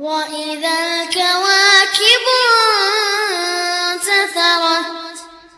وإذا